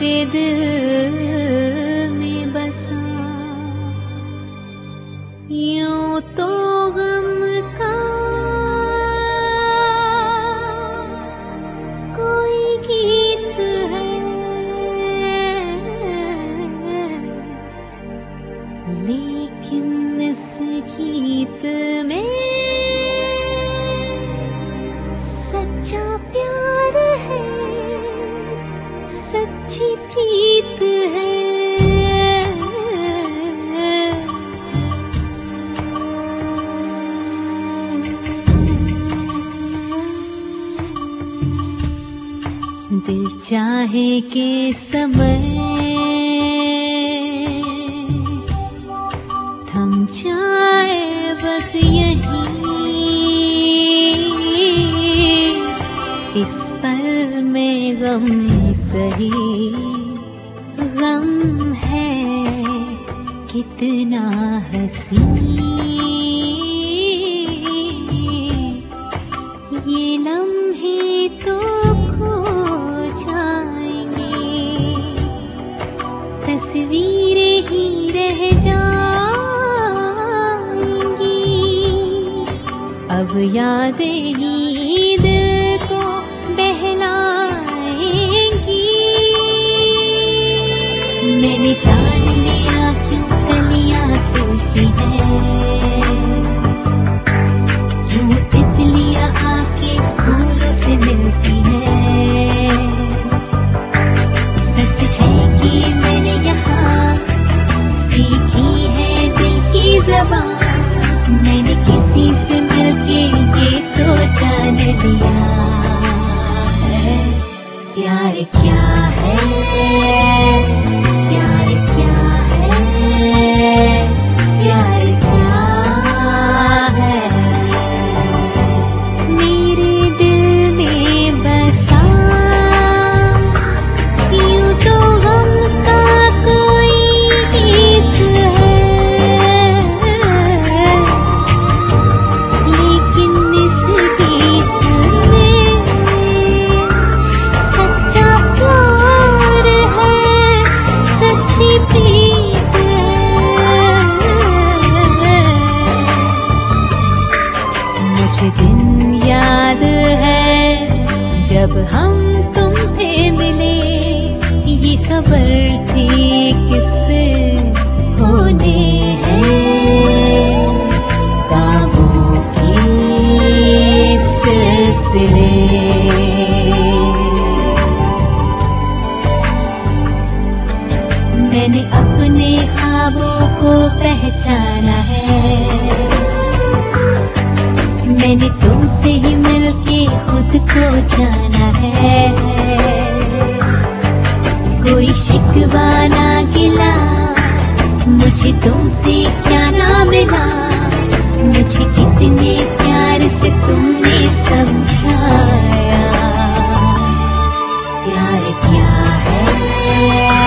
दिल में बसा। यूँ तो गम का कोई गीत है। लेकिन इस गीत दिल चाहे के समय। थम जाए बस यही। इस पल में गम सही गम है, कितना हसी। यादें ही मुझे दिन याद है, जब हम तुम थे मिले, ये खबर थी किससे होने हैं? कामों के मैंने अपने ख्वाबों को पहचाना है। मैंने तुमसे ही मिलके खुद को जाना है। कोई शिकवा ना गिला, मुझे तुमसे क्या ना मिला? मुझे कितने प्यार से तुमने समझाया। प्यार क्या है?